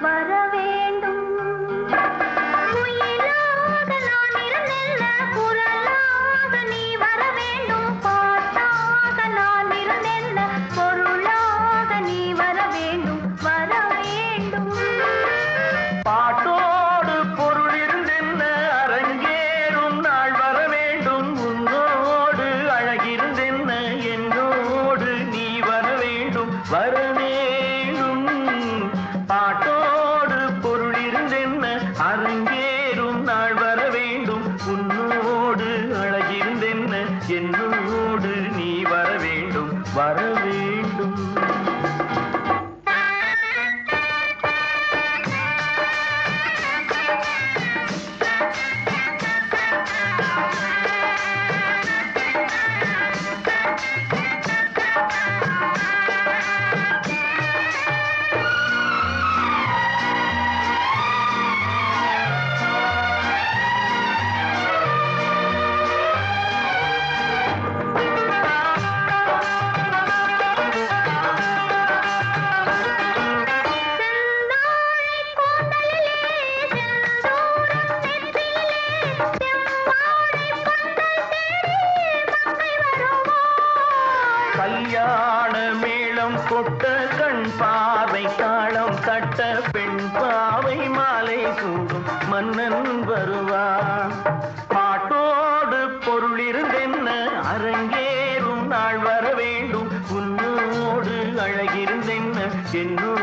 மன கொட்ட கண் பார்வை தாளம் தட்ட பெண் பாவை மாலை சூடும் மன்னன் வருவான் பாட்டோடு பொருளிருந்தென்ன அரங்கேறும் நாள் வர வேண்டும். உன்னோடு அழகிருந்தென்ன என்னோடு